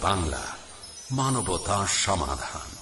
বাংলা মানবতা সমাধান।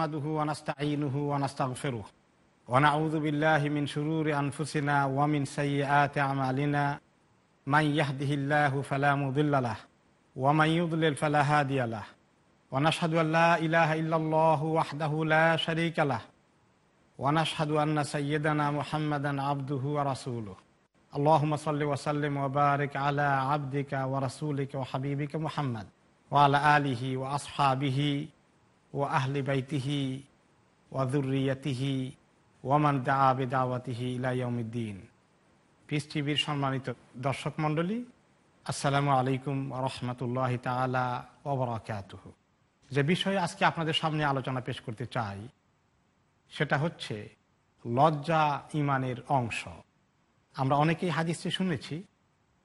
نحمده ونستعينه ونستغفره ونعوذ بالله من شرور أنفسنا ومن سيئات أعمالنا. من يهده الله فلا مضل له ومن يضلل فلا هادي له. ونشهد أن لا إله إلا الله وحده لا شريك له. ونشهد أن سيدنا محمدا عبده ورسوله. اللهم صل وسلم وبارك على عبدك ورسولك وحبيبك محمد وعلى آله وأصحابه ও আহলি বাইতিহি ওয়াজুরিয়াতিহি ওয়ামান দা বেদাওয়াতিহি ইলাইয়মিদ্দিন পিস টিভির সম্মানিত দর্শক মণ্ডলী, আসসালামু আলাইকুম রহমতুল্লাহ তালা ওবরাকাত যে বিষয়ে আজকে আপনাদের সামনে আলোচনা পেশ করতে চাই, সেটা হচ্ছে লজ্জা ইমানের অংশ। আমরা অনেকেই হাদিসটি শুনেছি,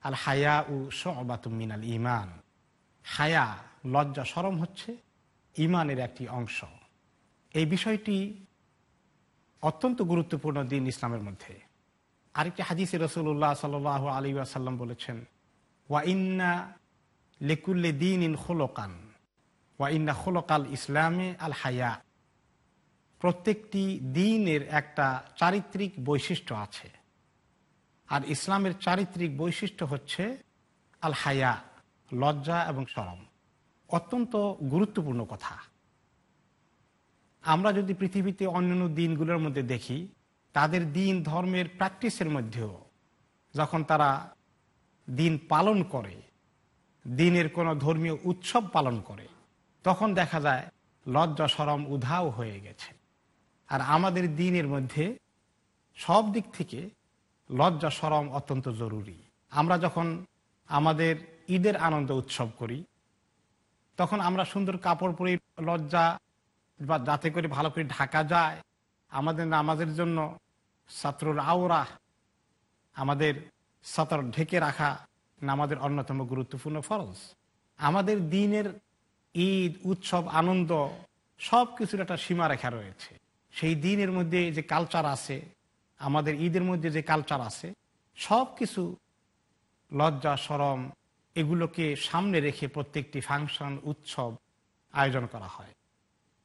আল হায়া উ সবাতুমিনাল ইমান হায়া, লজ্জা সরম হচ্ছে ইমানের একটি অংশ। এই বিষয়টি অত্যন্ত গুরুত্বপূর্ণ দিন ইসলামের মধ্যে। আরেকটি হাদিসে রসুল্লাহ সাল আলী আসাল্লাম বলেছেন, ওয়া ইন্না লেকুল্লে দিন ইন খোলকান, ওয়া ইন্না খোলকাল ইসলামে আল হায়া। প্রত্যেকটি দিনের একটা চারিত্রিক বৈশিষ্ট্য আছে। আর ইসলামের চারিত্রিক বৈশিষ্ট্য হচ্ছে আল হায়া, লজ্জা এবং সরম। অত্যন্ত গুরুত্বপূর্ণ কথা। আমরা যদি পৃথিবীতে অন্যান্য দিনগুলোর মধ্যে দেখি, তাদের দিন ধর্মের প্র্যাকটিসের মধ্যেও যখন তারা দিন পালন করে, দিনের কোনো ধর্মীয় উৎসব পালন করে, তখন দেখা যায় লজ্জা, সরম, উধাও হয়ে গেছে। আর আমাদের দিনের মধ্যে সব দিক থেকে লজ্জা, সরম অত্যন্ত জরুরি। আমরা যখন আমাদের ঈদের আনন্দ উৎসব করি তখন আমরা সুন্দর কাপড় পরে লজ্জা বা যাতে করে ভালো করে ঢাকা যায়। আমাদের নামাজের জন্য ছাত্রর আওরা আমাদের সাঁতার ঢেকে রাখা নামাজের অন্যতম গুরুত্বপূর্ণ ফরজ। আমাদের দিনের ঈদ, উৎসব, আনন্দ সব কিছুর একটা সীমা রেখা রয়েছে। সেই দিনের মধ্যে যে কালচার আছে, আমাদের ঈদের মধ্যে যে কালচার আছে, সব কিছু লজ্জা সরম এগুলোকে সামনে রেখে প্রত্যেকটি ফাংশন, উৎসব আয়োজন করা হয়।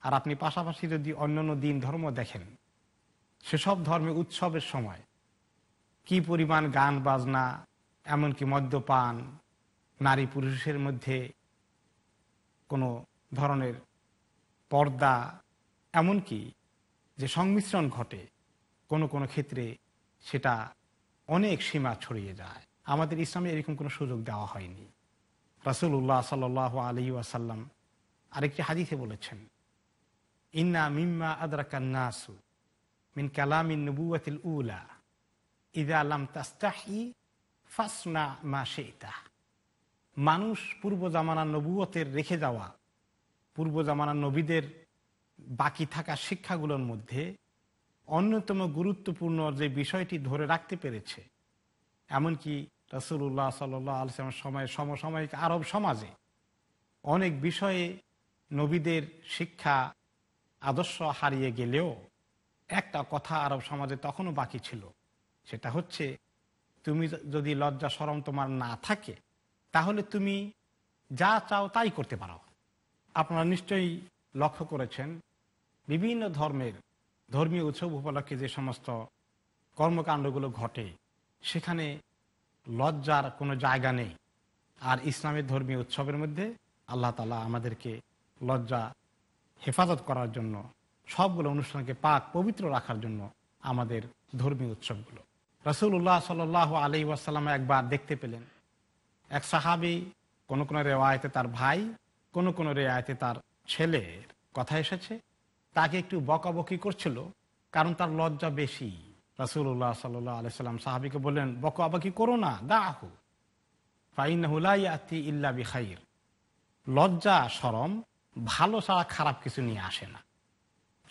আর আপনি পাশাপাশি যদি অন্যান্য দিন ধর্ম দেখেন, সেসব ধর্মে উৎসবের সময় কি পরিমাণ গান বাজনা, এমনকি মদ্যপান, নারী পুরুষের মধ্যে কোনো ধরনের পর্দা, এমনকি যে সংমিশ্রণ ঘটে কোনো কোনো ক্ষেত্রে সেটা অনেক সীমা ছড়িয়ে যায়। আমাদের ইসলামে এরকম কোনো সুযোগ দেওয়া হয়নি। রাসুল্লাহ সাল আলী ওয়াসাল্লাম আরেকটি হাদিসে বলেছেন, ইন্না মিম্মা আদরাকান্নাসু মিন কালামিন নবুয়াতিল উলা। ইদা আলাম তাস্তাহি ফাসনা মা শেতা। মানুষ পূর্ব জামানার নবুয়তের রেখে যাওয়া, পূর্ব জামানার নবীদের বাকি থাকা শিক্ষাগুলোর মধ্যে অন্যতম গুরুত্বপূর্ণ যে বিষয়টি ধরে রাখতে পেরেছে, এমনকি রসুল্লাহ সাল্লাহ আলসালামের সময় সমসাময়িক আরব সমাজে অনেক বিষয়ে নবীদের শিক্ষা, আদর্শ হারিয়ে গেলেও একটা কথা আরব সমাজে তখনও বাকি ছিল। সেটা হচ্ছে, তুমি যদি লজ্জা সরম তোমার না থাকে, তাহলে তুমি যা চাও তাই করতে পারো। আপনারা নিশ্চয়ই লক্ষ্য করেছেন, বিভিন্ন ধর্মের ধর্মীয় উৎসব উপলক্ষে যে সমস্ত কর্মকাণ্ডগুলো ঘটে, সেখানে লজ্জার কোনো জায়গা নেই। আর ইসলামের ধর্মীয় উৎসবের মধ্যে আল্লাহ তালা আমাদেরকে লজ্জা, হেফাজত করার জন্য সবগুলো অনুষ্ঠানকে পাক পবিত্র রাখার জন্য আমাদের ধর্মীয় উৎসবগুলো। রসুল্লাহ সাল আলি ওয়াসাল্লাম একবার দেখতে পেলেন। এক সাহাবি কোনো কোনো রেওয়ায়তে তার ভাই, কোন কোন রেয়ায়তে তার ছেলের কথা এসেছে। তাকে একটু বকাবকি করছিল, কারণ তার লজ্জা বেশি। রাসুল্লাহ সাল্লাহ আলাইসাল্লাম সাহাবিকে বললেন বকাবকি করো না? দাহু ফাইনাহুলাইয়াতি ইল্লা বিখাইর। লজ্জা সরম ভালো ছাড়া খারাপ কিছু নিয়ে আসে না।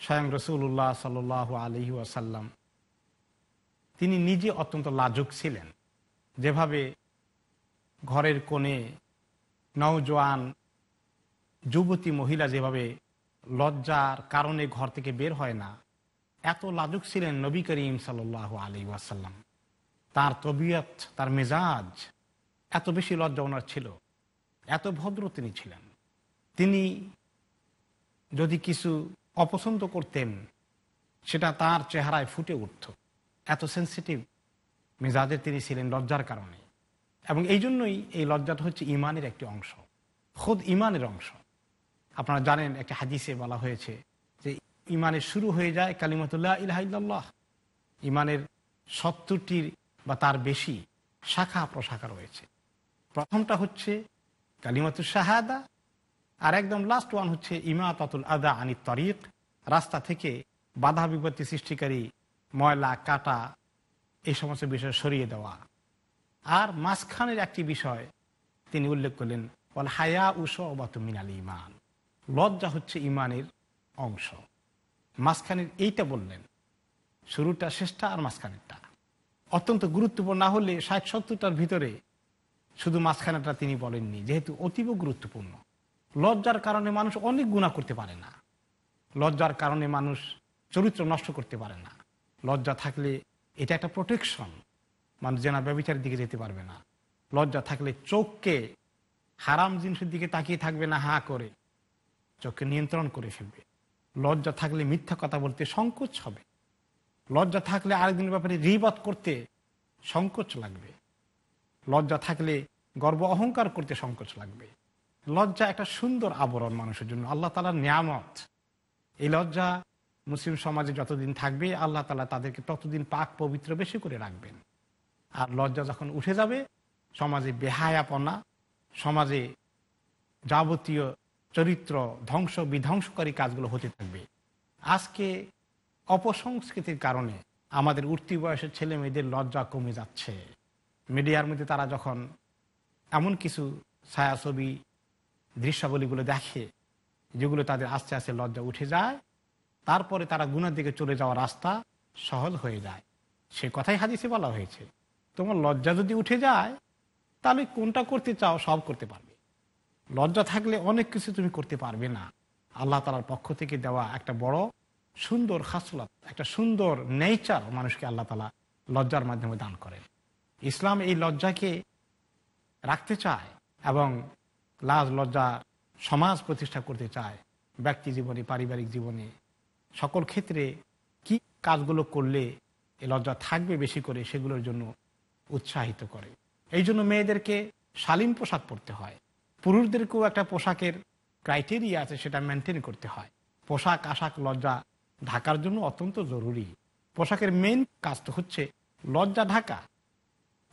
স্বয়ং রসুল্লাহ সাল আলহি ওয়াসাল্লাম, তিনি নিজে অত্যন্ত লাজুক ছিলেন। যেভাবে ঘরের কোণে নওজোয়ান যুবতী মহিলা যেভাবে লজ্জার কারণে ঘর থেকে বের হয় না এত লাজুক ছিলেন নবী করিম সাল আলী ওয়াসাল্লাম। তার তবিয়ত, তার মেজাজ এত বেশি লজ্জা ওনার ছিল। এত ভদ্র তিনি ছিলেন। তিনি যদি কিছু অপছন্দ করতেন, সেটা তার চেহারায় ফুটে উঠত। এত সেন্সিটিভ মেজাজের তিনি ছিলেন লজ্জার কারণে। এবং এই জন্যই এই লজ্জাটা হচ্ছে ইমানের একটি অংশ। খোদ ইমানের অংশ। আপনারা জানেন, একটা হাদিসে বলা হয়েছে ইমানের শুরু হয়ে যায় কালিমতুল্লাহ ইলাহিল্লাহ ইমানের সত্তরটির বা তার বেশি শাখা প্রশাখা রয়েছে। প্রথমটা হচ্ছে কালিমাতুল শাহাদা, আর একদম লাস্ট ওয়ান হচ্ছে ইমাতাতুল আদা আনি তরিক। রাস্তা থেকে বাধা বিপত্তি সৃষ্টিকারী ময়লা, কাটা এই সমস্ত বিষয় সরিয়ে দেওয়া। আর মাঝখানের একটি বিষয় তিনি উল্লেখ করলেন বল হায়া উস অবাত মিনাল ইমান লজ্জা হচ্ছে ইমানের অংশ। মাঝখানের এইটা বললেন। শুরুটা, শেষটা আর মাঝখানেরটা। অত্যন্ত গুরুত্বপূর্ণ, না হলে ষাট, সত্তরটার ভিতরে শুধু মাঝখানেটা তিনি বলেননি, যেহেতু অতীব গুরুত্বপূর্ণ। লজ্জার কারণে মানুষ অনেক গুণা করতে পারে না। লজ্জার কারণে মানুষ চরিত্র নষ্ট করতে পারে না। লজ্জা থাকলে এটা একটা প্রোটেকশন মানুষ যেনা ব্যবচারের দিকে যেতে পারবে না। লজ্জা থাকলে চোখকে হারাম জিনিসের দিকে তাকিয়ে থাকবে না, হা করে। চোখকে নিয়ন্ত্রণ করে ফেলবে। লজ্জা থাকলে মিথ্যা কথা বলতে সংকোচ হবে। লজ্জা থাকলে আরেকদিনের ব্যাপারে রিবাদ করতে সংকোচ লাগবে। লজ্জা থাকলে গর্ব অহংকার করতে সংকোচ লাগবে। লজ্জা একটা সুন্দর আবরণ মানুষের জন্য, আল্লাহ তালার নিয়ামত। এই লজ্জা মুসলিম সমাজে যতদিন থাকবে, আল্লাহ তালা তাদেরকে ততদিন পাক পবিত্র বেশি করে রাখবেন। আর লজ্জা যখন উঠে যাবে, সমাজে বেহায়াপনা, সমাজে যাবতীয় চরিত্র ধ্বংস, বিধ্বংসকারী কাজগুলো হতে থাকবে। আজকে অপসংস্কৃতির কারণে আমাদের উঠতি বয়সের ছেলে মেয়েদের লজ্জা কমে যাচ্ছে। মিডিয়ার মধ্যে তারা যখন এমন কিছু ছায়াছবি, দৃশ্যাবলীগুলো দেখে, যেগুলো তাদের আস্তে আস্তে লজ্জা উঠে যায়, তারপরে তারা গুণার দিকে চলে যাওয়ার রাস্তা সহজ হয়ে যায়। সে কথাই হাদিসে বলা হয়েছে, তোমার লজ্জা যদি উঠে যায়, তাহলে কোনটা করতে চাও সব করতে পারবে। লজ্জা থাকলে অনেক কিছু তুমি করতে পারবে না। আল্লাহ তালার পক্ষ থেকে দেওয়া একটা বড় সুন্দর খাসলত, একটা সুন্দর নেচার মানুষকে আল্লাহ তালা লজ্জার মাধ্যমে দান করেন। ইসলাম এই লজ্জাকে রাখতে চায় এবং লাজ, লজ্জা সমাজ প্রতিষ্ঠা করতে চায় ব্যক্তি জীবনে, পারিবারিক জীবনে। সকল ক্ষেত্রে কি কাজগুলো করলে এ লজ্জা থাকবে বেশি করে সেগুলোর জন্য উৎসাহিত করে। এই জন্য মেয়েদেরকে শালীন পোশাক পরতে হয়। পুরুষদেরকেও একটা পোশাকের ক্রাইটেরিয়া আছে, সেটা মেনটেন করতে হয়। পোশাক, আশাক, লজ্জা ঢাকার জন্য অত্যন্ত জরুরি। পোশাকের মেন কাজ তো হচ্ছে লজ্জা ঢাকা।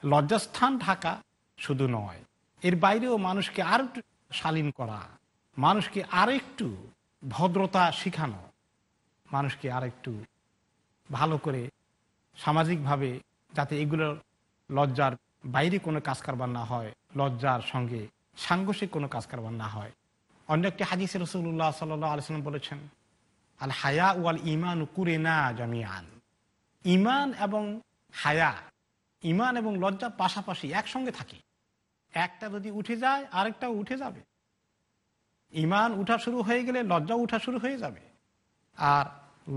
লজ্জাস্থান ঢাকা শুধু নয়, এর বাইরেও মানুষকে আর একটু শালীন করা, মানুষকে আরেকটু ভদ্রতা শিখানো, মানুষকে আরেকটু ভালো করে সামাজিকভাবে যাতে এগুলোর লজ্জার বাইরে কোনো কাজ কারবার না হয়, লজ্জার সঙ্গে সাংঘর্ষিক কোনো কাজ কারবার না হয়। অন্য একটি হাদিস রসুল্লাহ সাল্লাহ আলসালাম বলেছেন, আল হায়া ওয়াল ইমান কুরে না জামিয়ান ইমান এবং হায়া ইমান এবং লজ্জা পাশাপাশি একসঙ্গে থাকে। একটা যদি উঠে যায়, আরেকটাও উঠে যাবে। ইমান উঠা শুরু হয়ে গেলে লজ্জা উঠা শুরু হয়ে যাবে। আর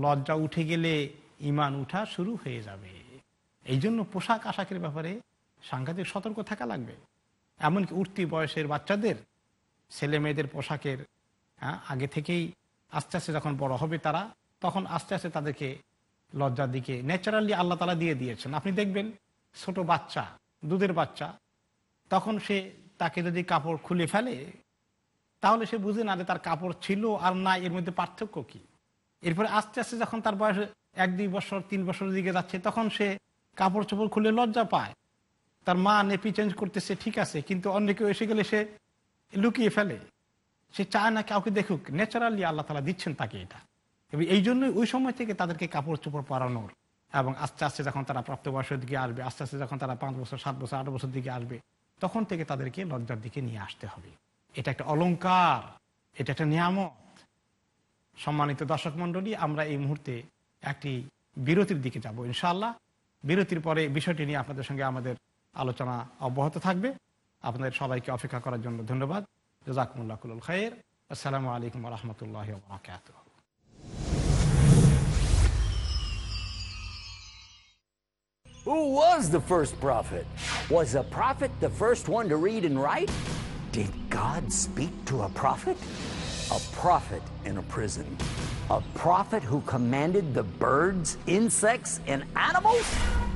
লজ্জা উঠে গেলে ইমান উঠা শুরু হয়ে যাবে। এই জন্য পোশাক আশাকের ব্যাপারে সাংঘাতিক সতর্ক থাকা লাগবে। এমনকি উঠতি বয়সের বাচ্চাদের, ছেলে মেয়েদের পোশাকের হ্যাঁ আগে থেকেই আস্তে আস্তে যখন বড় হবে তারা, তখন আস্তে আস্তে তাদেরকে লজ্জার দিকে ন্যাচারালি আল্লাহ তালা দিয়ে দিয়েছেন। আপনি দেখবেন ছোট বাচ্চা, দুধের বাচ্চা, তখন সে তাকে যদি কাপড় খুলে ফেলে, তাহলে সে বুঝে না যে তার কাপড় ছিল আর না এর মধ্যে পার্থক্য কি? এরপরে আস্তে আস্তে যখন তার বয়স এক, দুই বছর, তিন বছরের দিকে যাচ্ছে, তখন সে কাপড় চোপড় খুলে লজ্জা পায়। তার মা নেপি চেঞ্জ করতেছে, ঠিক আছে, কিন্তু অন্য কেউ এসে গেলে সে লুকিয়ে ফেলে। সে চায় না কাউকে দেখুক ন্যাচারালি আল্লাহ তালা দিচ্ছেন তাকে এটা। এবং এই জন্যই ওই সময় থেকে তাদেরকে কাপড় চোপড় পরানোর এবং আস্তে আস্তে যখন তারা প্রাপ্তবয়সের দিকে আসবে, আস্তে আস্তে যখন তারা পাঁচ বছর, সাত বছর, আট বছর দিকে আসবে, তখন থেকে তাদেরকে লজ্জার দিকে নিয়ে আসতে হবে। এটা একটা অলংকার, এটা একটা নিয়ামত। সম্মানিত দর্শক মন্ডলী আমরা এই মুহূর্তে একটি বিরতির দিকে যাব। ইনশাআল্লাহ, বিরতির পরে বিষয়টি নিয়ে আপনাদের সঙ্গে আমাদের আলোচনা অব্যাহত থাকবে আপনাদের সবাইকে অপেক্ষা করার জন্য ধন্যবাদ জাজাকুমুল্লাহ কুল খায়ের আসসালামু আলাইকুম রহমতুল্লাহ বরাকাত Who was the first prophet? Was a prophet the first one to read and write? Did God speak to a prophet? A prophet in a prison. A prophet who commanded the birds, insects, and animals?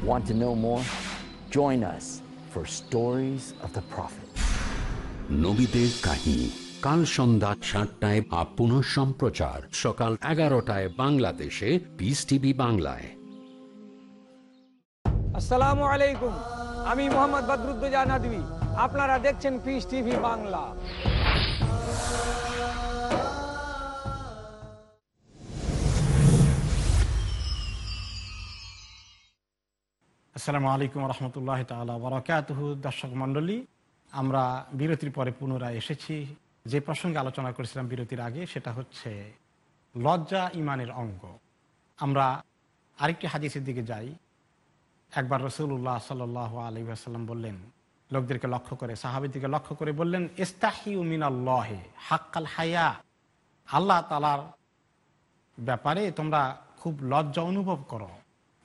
Want to know more? Join us for Stories of the Prophet. নবীদের কাহিনী। কাল সন্ধ্যা সাতটায় up পুনঃ সম্প্রচার। সকাল এগারোটায় বাংলাদেশে। Piece TV বাংলায়। আসসালামু আলাইকুম। আমি মোহাম্মদ বদরুদ্দোজা নদী আপনারা দেখছেন পিস টিভি বাংলা। আসসালামু আলাইকুম রহমতুল্লাহ তালা বরাকাতহ দর্শক মণ্ডলী, আমরা বিরতির পরে পুনরায় এসেছি। যে প্রসঙ্গে আলোচনা করেছিলাম বিরতির আগে, সেটা হচ্ছে লজ্জা ইমানের অঙ্গ। আমরা আরেকটি হাদিসের দিকে যাই। একবার রসুল্লাহ সাল আলী আসাল্লাম বললেন, লোকদেরকে লক্ষ্য করে সাহাবিদিকে লক্ষ্য করে বললেন ইস্তাহি উমিন আল্লাহে হাক্কাল হায়া। আল্লাহ তালার ব্যাপারে তোমরা খুব লজ্জা অনুভব করো।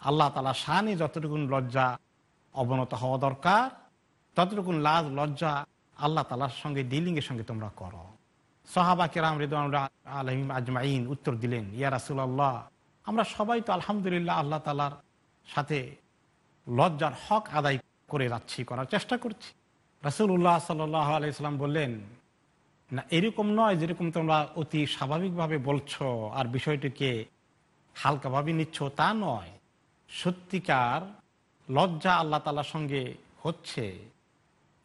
আল্লাহ তালা শানে যতটুকুন লজ্জা অবনত হওয়া দরকার, ততটুকুন লাজ, লজ্জা আল্লাহ তালার সঙ্গে ডিলিংয়ের সঙ্গে তোমরা করো। সাহাবা কেরাম রিদান আলহিম আজমাইন উত্তর দিলেন, ইয়া রাসুল্লাহ আমরা সবাই তো আলহামদুলিল্লাহ আল্লাহ তালার সাথে লজ্জার হক আদায় করে যাচ্ছি, করার চেষ্টা করছি। রাসুল্লাহ সাল্লাহ আলাইসাল্লাম বললেন, না, এরকম নয় যেরকম তোমরা অতি স্বাভাবিকভাবে বলছো, আর বিষয়টিকে হালকাভাবে নিচ্ছ, তা নয়। সত্যিকার লজ্জা আল্লাহ তালার সঙ্গে হচ্ছে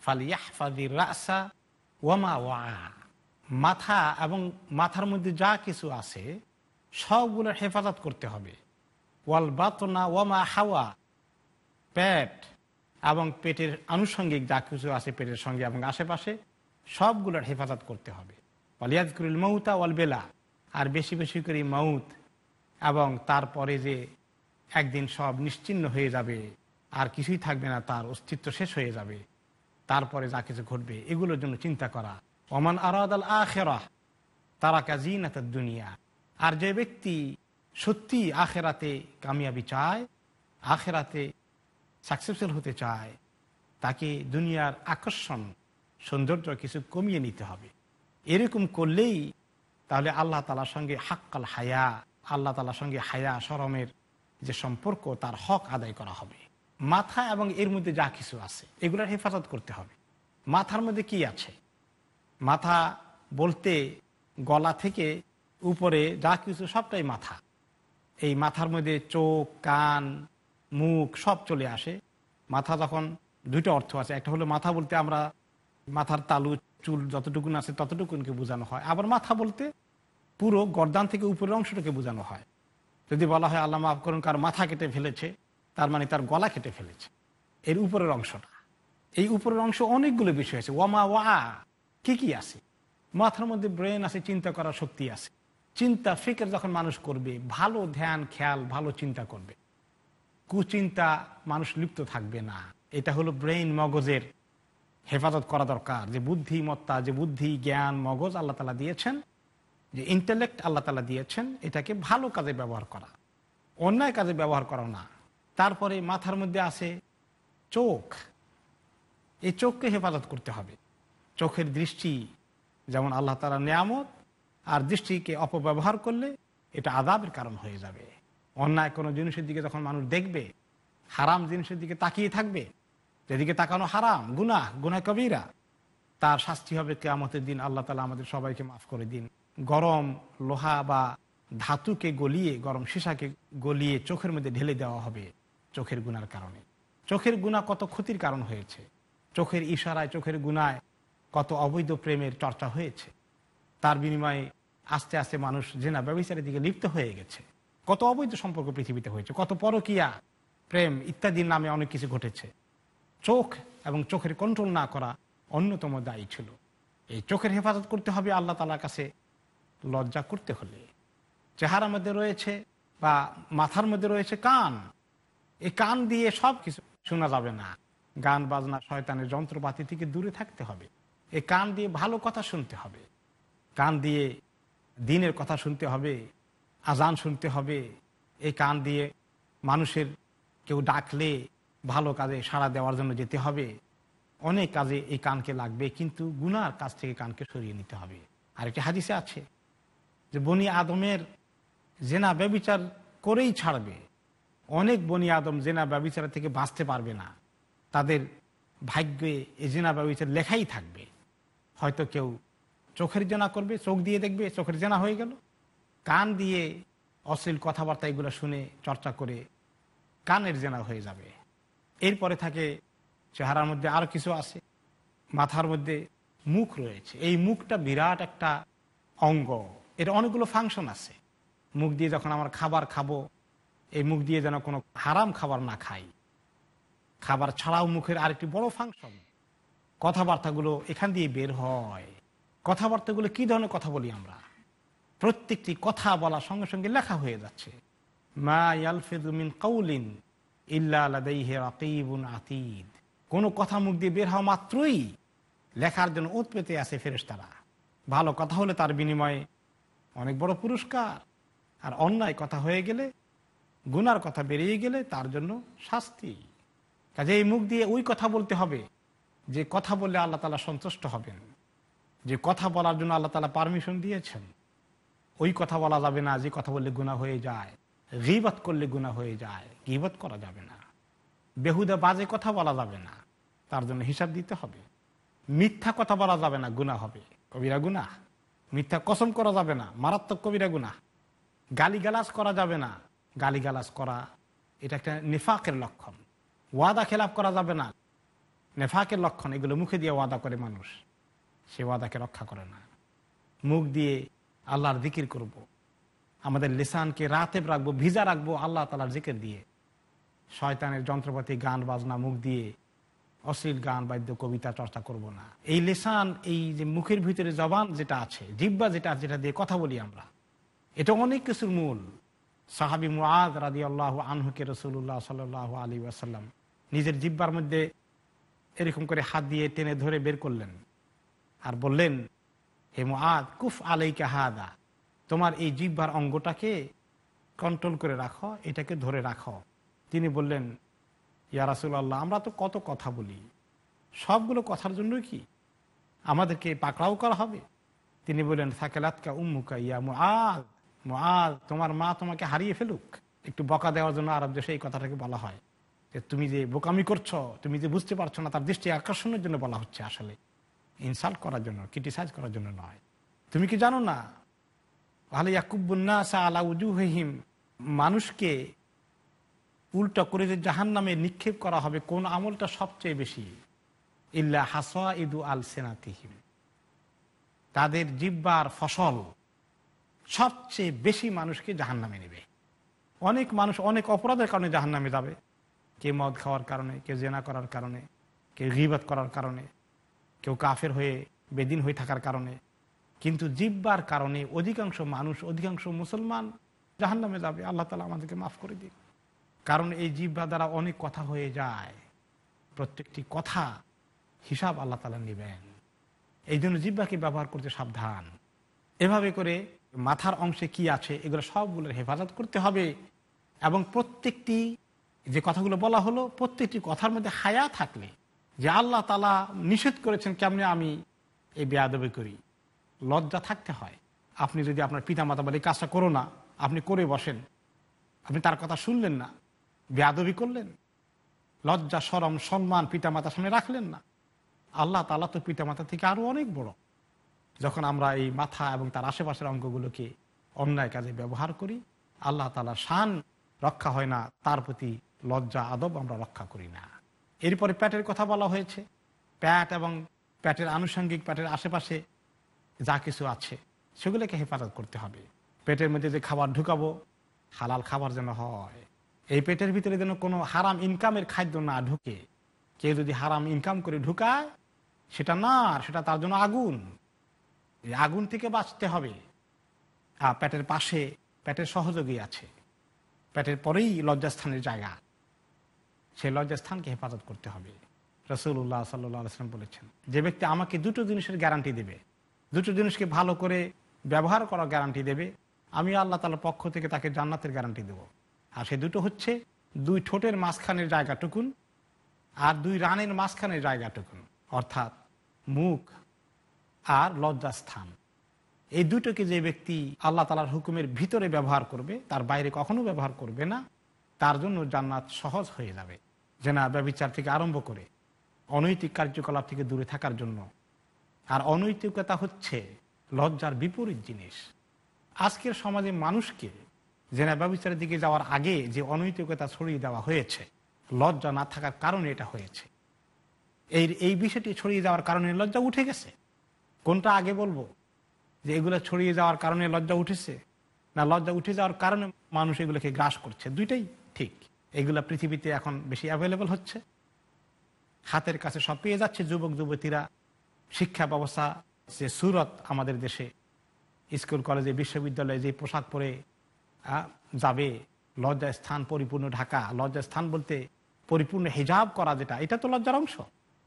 ফালিয়াহফাদির রাসা ওয়ামা ওয়া মাথা এবং মাথার মধ্যে যা কিছু আছে সবগুলোর হেফাজত করতে হবে। ওয়াল বাতনা ওয়ামা হাওয়া। পেট এবং পেটের আনুষঙ্গিক যা কিছু আছে পেটের সঙ্গে এবং আশেপাশে, সবগুলোর হেফাজত করতে হবে। ওয়ালিয়াদকুরুল মৌতা ওয়াল বেলা। আর বেশি বেশি করে মৌত এবং তারপরে যে একদিন সব নিশ্চিন্ন হয়ে যাবে। আর কিছুই থাকবে না, তার অস্তিত্ব শেষ হয়ে যাবে। তারপরে যা কিছু ঘটবে, এগুলোর জন্য চিন্তা করা। ওমান আরাদ আল আখেরা তারা কাজিনাত দুনিয়া। আর যে ব্যক্তি সত্যি আখেরাতে কামিয়াবি চায়, আখেরাতে সাকসেসফুল হতে চায়, তাকে দুনিয়ার আকর্ষণ, সৌন্দর্য কিছু কমিয়ে নিতে হবে। এরকম করলেই তাহলে আল্লাহ তালার সঙ্গে হাক্কাল হায়া, আল্লাহ তালার সঙ্গে হায়া সরমের যে সম্পর্ক তার হক আদায় করা হবে। মাথা এবং এর মধ্যে যা কিছু আছে, এগুলোর হেফাজত করতে হবে। মাথার মধ্যে কি আছে? মাথা বলতে গলা থেকে উপরে যা কিছু, সবটাই মাথা। এই মাথার মধ্যে চোখ, কান, মুখ, সব চলে আসে। মাথা যখন দুইটা অর্থ আছে, একটা হলো মাথা বলতে আমরা মাথার তালু, চুল যতটুকুন আছে ততটুকুনকে বোঝানো হয়। আবার মাথা বলতে পুরো গর্দান থেকে উপরের অংশটাকে বোঝানো হয়। যদি বলা হয়, আল্লাহ মাফ করুন, কার মাথা কেটে ফেলেছে, তার মানে তার গলা কেটে ফেলেছে। এর উপরের অংশটা। এই উপরের অংশ অনেকগুলো বিষয় আছে। ওয়ামা ওয়া, কি কি আছে? মাথার মধ্যে ব্রেন আছে, চিন্তা করার শক্তি আছে। চিন্তা, ফিকের যখন মানুষ করবে, ভালো ধ্যান, খেয়াল, ভালো চিন্তা করবে। কুচিন্তা মানুষ লিপ্ত থাকবে না। এটা হলো ব্রেইন মগজের হেফাজত করা দরকার। যে বুদ্ধিমত্তা, যে বুদ্ধি, জ্ঞান, মগজ আল্লাহ তালা দিয়েছেন যে ইন্টেলেক্ট আল্লাহ তালা দিয়েছেন, এটাকে ভালো কাজে ব্যবহার করা। অন্যায় কাজে ব্যবহার করা না। তারপরে মাথার মধ্যে আছে চোখ। এই চোখকে হেফাজত করতে হবে। চোখের দৃষ্টি, যেমন আল্লাহ তালা নিয়ামত, আর দৃষ্টিকে অপব্যবহার করলে এটা আদাবের কারণ হয়ে যাবে। অন্যায় কোনো জিনিসের দিকে যখন মানুষ দেখবে, হারাম জিনিসের দিকে তাকিয়ে থাকবে, যেদিকে তাকানো হারাম, গুনাহ গুনাহ কবিরা, তার শাস্তি হবে কেয়ামতের দিন। আল্লাহ তালা আমাদের সবাইকে মাফ করে দিন। গরম লোহা বা ধাতুকে গলিয়ে, গরম সীসাকে গলিয়ে চোখের মধ্যে ঢেলে দেওয়া হবে চোখের গুনার কারণে। চোখের গুণা কত ক্ষতির কারণ হয়েছে? চোখের ইশারায়, চোখের গুনায় কত অবৈধ প্রেমের চর্চা হয়েছে? তার বিনিময়ে আস্তে আস্তে মানুষ জেনা ব্যবচারের দিকে লিপ্ত হয়ে গেছে। কত অবৈধ সম্পর্ক পৃথিবীতে হয়েছে, কত পরকিয়া, প্রেম ইত্যাদির নামে অনেক কিছু ঘটেছে। চোখ এবং চোখের কন্ট্রোল না করা অন্যতম দায়ী ছিল। এই চোখের হেফাজত করতে হবে আল্লাহ তালার কাছে লজ্জা করতে হলে। চেহারার মধ্যে রয়েছে বা মাথার মধ্যে রয়েছে কান। এই কান দিয়ে সব কিছু শোনা যাবে না। গান, বাজনা, শয়তানের যন্ত্রপাতি থেকে দূরে থাকতে হবে। এই কান দিয়ে ভালো কথা শুনতে হবে। কান দিয়ে দিনের কথা শুনতে হবে, আজান শুনতে হবে। এই কান দিয়ে মানুষের কেউ ডাকলে ভালো কাজে সাড়া দেওয়ার জন্য যেতে হবে। অনেক কাজে এই কানকে লাগবে, কিন্তু গুনার কাছ থেকে কানকে সরিয়ে নিতে হবে। আর আরেকটি হাদিসে আছে যে বনি আদমের জেনা ব্যবিচার করেই ছাড়বে। অনেক বনি আদম জেনা ব্যবিচার থেকে বাঁচতে পারবে না। তাদের ভাগ্যে এ জেনা ব্যবিচার লেখাই থাকবে। হয়তো কেউ চোখের জেনা করবে, চোখ দিয়ে দেখবে, চোখের জেনা হয়ে গেল। কান দিয়ে অশ্লীল কথাবার্তা এগুলো শুনে চর্চা করে কানের জেনা হয়ে যাবে। এরপরে থাকে চেহারার মধ্যে আরও কিছু আছে। মাথার মধ্যে মুখ রয়েছে। এই মুখটা বিরাট একটা অঙ্গ। এর অনেকগুলো ফাংশন আছে। মুখ দিয়ে যখন আমার খাবার খাব, এই মুখ দিয়ে যেন কোনো হারাম খাবার না খাই। খাবার ছাড়াও মুখের আরেকটি বড় ফাংশন কথাবার্তাগুলো এখান দিয়ে বের হয়। কথাবার্তাগুলো কি ধরনের কথা বলি আমরা? প্রত্যেকটি কথা বলার সঙ্গে সঙ্গে লেখা হয়ে যাচ্ছে। মা আতীদ। কোনো কথা মুখ দিয়ে বের হওয়া মাত্রই লেখার জন্য ওত পেতে আছে ফেরেশতারা। ভালো কথা হলে তার বিনিময়ে অনেক বড় পুরস্কার। আর অন্যায় কথা হয়ে গেলে, গুনার কথা বেরিয়ে গেলে তার জন্য শাস্তি। কাজে এই মুখ দিয়ে ওই কথা বলতে হবে, যে কথা বললে আল্লাহ তালা সন্তুষ্ট হবেন। যে কথা বলার জন্য আল্লাহ তালা পারমিশন দিয়েছেন। ওই কথা বলা যাবে না যে কথা বললে গুণা হয়ে যায়। গিবত করলে গুণা হয়ে যায়। গিবত করা যাবে না। বেহুদা বাজে কথা বলা যাবে না। তার জন্য হিসাব দিতে হবে। মিথ্যা কথা বলা যাবে না গুণা হবে। কবিরা গুণা মিথ্যা কসম করা যাবে না, মারাত্মক কবিরা গুণা গালিগালাজ করা যাবে না। গালিগালাজ করা, এটা একটা নেফাকের লক্ষণ। ওয়াদা খেলাপ করা যাবে না। নেফাকের লক্ষণ, এগুলো মুখে দিয়ে ওয়াদা করে মানুষ। সে ওয়াদাকে রক্ষা করে না। মুখ দিয়ে আল্লাহর জিকির করব। আমাদের লিসানকে রাতে রাখব, ভিজা রাখব আল্লাহ তালার জিকির দিয়ে। শয়তানের যন্ত্রপাতি, গান, বাজনা, মুখ দিয়ে অশ্লীল গান, বাদ্য, কবিতা চর্চা করব না। এই লেসান, এই যে মুখের ভিতরে জবান যেটা আছে জিব্বা যেটা আছে, যেটা দিয়ে কথা বলি আমরা, এটা অনেক কিছুর মূল। সাহাবি মুআদ রাদি আল্লাহ আনহুকে রসুল্লাহ সাল আলী আসাল্লাম নিজের জিব্বার মধ্যে এরকম করে হাত দিয়ে টেনে ধরে বের করলেন আর বললেন, হে মুআদ কুফ আলাইকা হাদা, তোমার এই জিব্বার অঙ্গটাকে কন্ট্রোল করে রাখো, এটাকে ধরে রাখো। তিনি বললেন ইয়া রাসুল্লাহ আমরা তো কত কথা বলি। সবগুলো কথার জন্য কি? আমাদেরকে পাকড়াও করা হবে। তিনি বললেন, সাকেলাতকা উম্মুকা ইয়া মুআদ মুআদ তোমার মা তোমাকে হারিয়ে ফেলুক। একটু বকা দেওয়ার জন্য আরব দেশে এই কথাটাকে বলা হয়। যে তুমি যে বোকামি করছ, তুমি যে বুঝতে পারছ না, তার দৃষ্টি আকর্ষণের জন্য বলা হচ্ছে আসলে। ইনসাল্ট করার জন্য, ক্রিটিসাইজ করার জন্য নয়। তুমি কি জানো না? তাহলে ইয়াকুবুন্না সা আলা উজুহিম মানুষকে উল্টা করে যে জাহান নামে নিক্ষেপ করা হবে, কোন আমলটা সবচেয়ে বেশি? ইল্লা হাসা ইদু আল সেনাতিহিম। তাদের জিব্বার ফসল সবচেয়ে বেশি মানুষকে জাহান নামে নেবে। অনেক মানুষ অনেক অপরাধের কারণে জাহান নামে যাবে। কেউ মদ খাওয়ার কারণে, কেউ জেনা করার কারণে, কেউ গিবাদ করার কারণে, কেউ কাফের হয়ে বেদিন হয়ে থাকার কারণে। কিন্তু জিব্বার কারণে অধিকাংশ মানুষ, অধিকাংশ মুসলমান জাহান নামে যাবে। আল্লাহ তালা আমাদেরকে মাফ করে দিন কারণ এই জিব্বা দ্বারা অনেক কথা হয়ে যায়। প্রত্যেকটি কথা হিসাব আল্লাহ তালা নেবেন। এই জন্য জিব্বাকে ব্যবহার করতে সাবধান। এভাবে করে মাথার অংশে কি আছে, এগুলো সবগুলোর হেফাজত করতে হবে। এবং প্রত্যেকটি যে কথাগুলো বলা হলো, প্রত্যেকটি কথার মধ্যে হায়া থাকলে যে আল্লাহ তালা নিষেধ করেছেন, কেমনে আমি এই বেয়াদবি করি? লজ্জা থাকতে হয়। আপনি যদি আপনার পিতামাতা বলে এই কাজটা করো না, আপনি করে বসেন। আপনি তার কথা শুনলেন না বেয়াদবি করলেন? লজ্জা সরম সম্মান পিতামাতার সামনে রাখলেন না। আল্লাহ তালা তো পিতামাতা থেকে আরও অনেক বড়। যখন আমরা এই মাথা এবং তার আশেপাশের অঙ্গগুলোকে অন্যায় কাজে ব্যবহার করি, আল্লাহ তালা শান রক্ষা হয় না, তার প্রতি লজ্জা, আদব আমরা রক্ষা করি না। এরপরে প্যাটের কথা বলা হয়েছে। প্যাট এবং প্যাটের আনুষঙ্গিক প্যাটের আশেপাশে যা কিছু আছে, সেগুলোকে হেফাজত করতে হবে। পেটের মধ্যে যে খাবার ঢুকাবো, হালাল খাবার যেন হয়। এই পেটের ভিতরে যেন কোনো হারাম ইনকামের খাদ্য না ঢুকে। কেউ যদি হারাম ইনকাম করে ঢুকায়, সেটা না, সেটা তার জন্য আগুন। এই আগুন থেকে বাঁচতে হবে। আর পেটের পাশে, পেটের সহযোগী আছে। পেটের পরেই লজ্জাস্থানের জায়গা। সেই লজ্জাস্থানকে হেফাজত করতে হবে। রসুল্লাহ সাল্লাম বলেছেন, যে ব্যক্তি আমাকে দুটো জিনিসের গ্যারান্টি দেবে, দুটো জিনিসকে ভালো করে ব্যবহার করার গ্যারান্টি দেবে, আমি আল্লাহ তালার পক্ষ থেকে তাকে জান্নাতের গ্যারান্টি দেব। আর সে দুটো হচ্ছে দুই ঠোঁটের মাঝখানের জায়গাটুকুন আর দুই রানের মাঝখানের জায়গাটুকুন, অর্থাৎ মুখ আর লজ্জাস্থান। এই দুটোকে যে ব্যক্তি আল্লাহ তালার হুকুমের ভিতরে ব্যবহার করবে, তার বাইরে কখনো ব্যবহার করবে না, তার জন্য জান্নাত সহজ হয়ে যাবে। যে না ব্যবচার থেকে আরম্ভ করে অনৈতিক কার্যকলাপ থেকে দূরে থাকার জন্য। আর অনৈতিকতা হচ্ছে লজ্জার বিপরীত জিনিস। আজকের সমাজে মানুষকে জেনা ব্যবচারের দিকে যাওয়ার আগে যে অনৈতিকতা ছড়িয়ে দেওয়া হয়েছে, লজ্জা না থাকার কারণে এটা হয়েছে। এই এই বিষয়টি ছড়িয়ে যাওয়ার কারণে লজ্জা উঠে গেছে? কোনটা আগে বলব? যে এগুলো ছড়িয়ে যাওয়ার কারণে লজ্জা উঠেছে? না লজ্জা উঠে যাওয়ার কারণে মানুষ এগুলোকে গ্রাস করছে? দুইটাই ঠিক। এগুলো পৃথিবীতে এখন বেশি অ্যাভেলেবল হচ্ছে। হাতের কাছে সব পেয়ে যাচ্ছে যুবক, যুবতীরা। শিক্ষা ব্যবস্থা, যে সুরত আমাদের দেশে। স্কুল, কলেজে, বিশ্ববিদ্যালয়ে যে পোশাক পরে যাবে লজ্জা স্থান পরিপূর্ণ ঢাকা। লজ্জা স্থান বলতে পরিপূর্ণ হিজাব করা যেটা, এটা তো লজ্জার অংশ।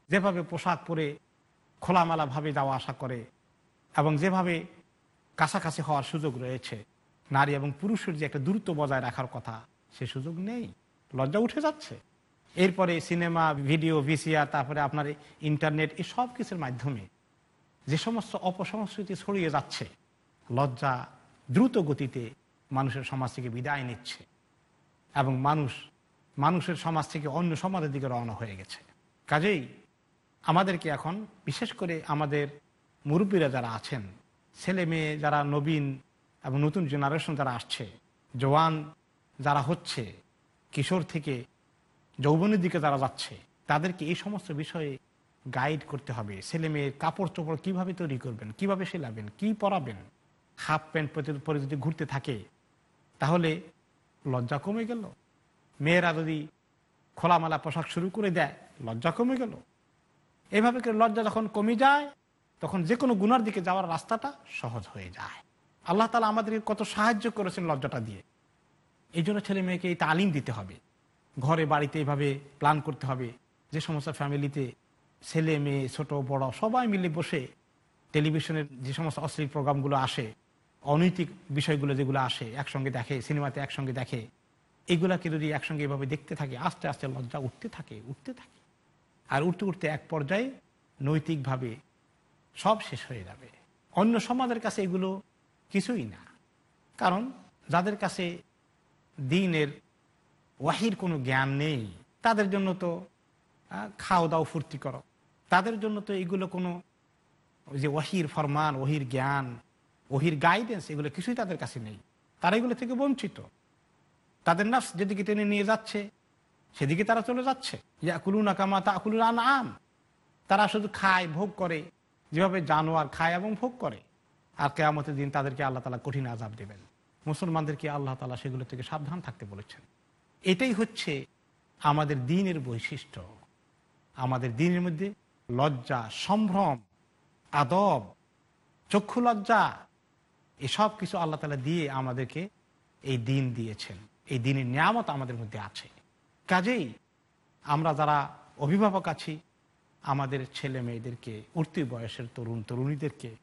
যেভাবে পোশাক পরে খোলামেলাভাবে যাওয়া আসা করে এবং যেভাবে কাছাকাছি হওয়ার সুযোগ রয়েছে, নারী এবং পুরুষের যে একটা দূরত্ব বজায় রাখার কথা, সে সুযোগ নেই। লজ্জা উঠে যাচ্ছে। এরপরে সিনেমা, ভিডিও, ভিসিআর, তারপরে আপনার ইন্টারনেট এই সব কিছুর মাধ্যমে যে সমস্ত অপসংস্কৃতি ছড়িয়ে যাচ্ছে, লজ্জা দ্রুত গতিতে মানুষের সমাজ থেকে বিদায় নিচ্ছে এবং মানুষ, মানুষের সমাজ থেকে অন্য সমাজের দিকে রওনা হয়ে গেছে। কাজেই আমাদেরকে এখন, বিশেষ করে আমাদের মুরব্বীরা যারা আছেন, ছেলে মেয়ে যারা নবীন এবং নতুন জেনারেশন যারা আসছে, জওয়ান যারা হচ্ছে, কিশোর থেকে যৌবনের দিকে যারা যাচ্ছে, তাদেরকে এই সমস্ত বিষয়ে গাইড করতে হবে। ছেলে মেয়ের কাপড় চোপড় কীভাবে তৈরি করবেন, কীভাবে সেলাবেন, কি পরাবেন? হাফ প্যান্ট পরে যদি ঘুরতে থাকে তাহলে লজ্জা কমে গেল। মেয়েরা যদি খোলামেলা পোশাক শুরু করে দেয়, লজ্জা কমে গেল। এভাবে করে লজ্জা যখন কমে যায়, তখন যে কোনো গুনার দিকে যাওয়ার রাস্তাটা সহজ হয়ে যায়। আল্লাহ তালা আমাদেরকে কত সাহায্য করেছেন লজ্জাটা দিয়ে। এই জন্য ছেলে মেয়েকে এই তালিম দিতে হবে। ঘরে, বাড়িতে এইভাবে প্ল্যান করতে হবে। যে সমস্ত ফ্যামিলিতে ছেলে, মেয়ে, ছোট, বড় সবাই মিলে বসে টেলিভিশনের যে সমস্ত অশ্লীল প্রোগ্রামগুলো আসে অনৈতিক বিষয়গুলো যেগুলো আসে, একসঙ্গে দেখে, সিনেমাতে একসঙ্গে দেখে, এগুলাকে যদি একসঙ্গে এভাবে দেখতে থাকে, আস্তে আস্তে লজ্জা উঠতে থাকে উঠতে থাকে। আর উঠতে উঠতে এক পর্যায়ে নৈতিকভাবে সব শেষ হয়ে যাবে। অন্য সমাজের কাছে এগুলো কিছুই না। কারণ যাদের কাছে দিনের ওয়াহির কোনো জ্ঞান নেই, তাদের জন্য তো খাও দাও, ফুর্তি করো। তাদের জন্য তো এগুলো কোনো যে ওয়াহির ফরমান ওহির জ্ঞান ওহির গাইডেন্স এগুলো কিছুই তাদের কাছে নেই। তারা এগুলো থেকে বঞ্চিত। তাদের নাফস যেদিকে টেনে নিয়ে যাচ্ছে, সেদিকে তারা চলে যাচ্ছে। ইয়াকুলু নাকামা তা আকুলুর আন আম তারা শুধু খায়, ভোগ করে, যেভাবে জানোয়ার খায় এবং ভোগ করে। আর কেয়ামতের দিন তাদেরকে আল্লাহ তালা কঠিন আজাব দেবেন। মুসলমানদেরকে আল্লাহ তালা সেগুলো থেকে সাবধান থাকতে বলেছেন। এটাই হচ্ছে আমাদের দিনের বৈশিষ্ট্য। আমাদের দিনের মধ্যে লজ্জা, সম্ভ্রম, আদব, চক্ষু লজ্জা এসব কিছু আল্লাহ তালা দিয়ে আমাদেরকে এই দিন দিয়েছেন। এই দিনের নিয়ামত আমাদের মধ্যে আছে। কাজেই আমরা যারা অভিভাবক আছি, আমাদের ছেলে মেয়েদেরকে, উঠতি বয়সের তরুণ তরুণীদেরকে,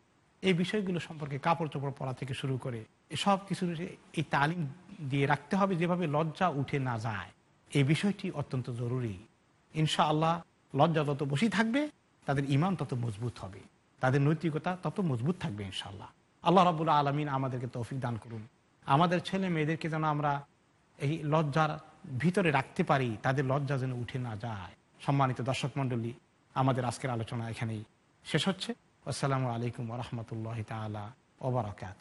এই বিষয়গুলো সম্পর্কে কাপড় চোপড় পরা থেকে শুরু করে এসব কিছু এই তালিম দিয়ে রাখতে হবে যেভাবে লজ্জা উঠে না যায়। এই বিষয়টি অত্যন্ত জরুরি। ইনশা আল্লাহ লজ্জা তত বসি থাকবে, তাদের ইমান তত মজবুত হবে। তাদের নৈতিকতা তত মজবুত থাকবে ইনশাল্লাহ আল্লাহ রাবুল আলমিন আমাদেরকে তৌফিক দান করুন। আমাদের ছেলে মেয়েদেরকে যেন আমরা এই লজ্জার ভিতরে রাখতে পারি, তাদের লজ্জা যেন উঠে না যায়। সম্মানিত দর্শক মন্ডলী আমাদের আজকের আলোচনা এখানেই শেষ হচ্ছে। আসসালামু আলাইকুম রহমতুল্লাহ তালা ওবরাকাত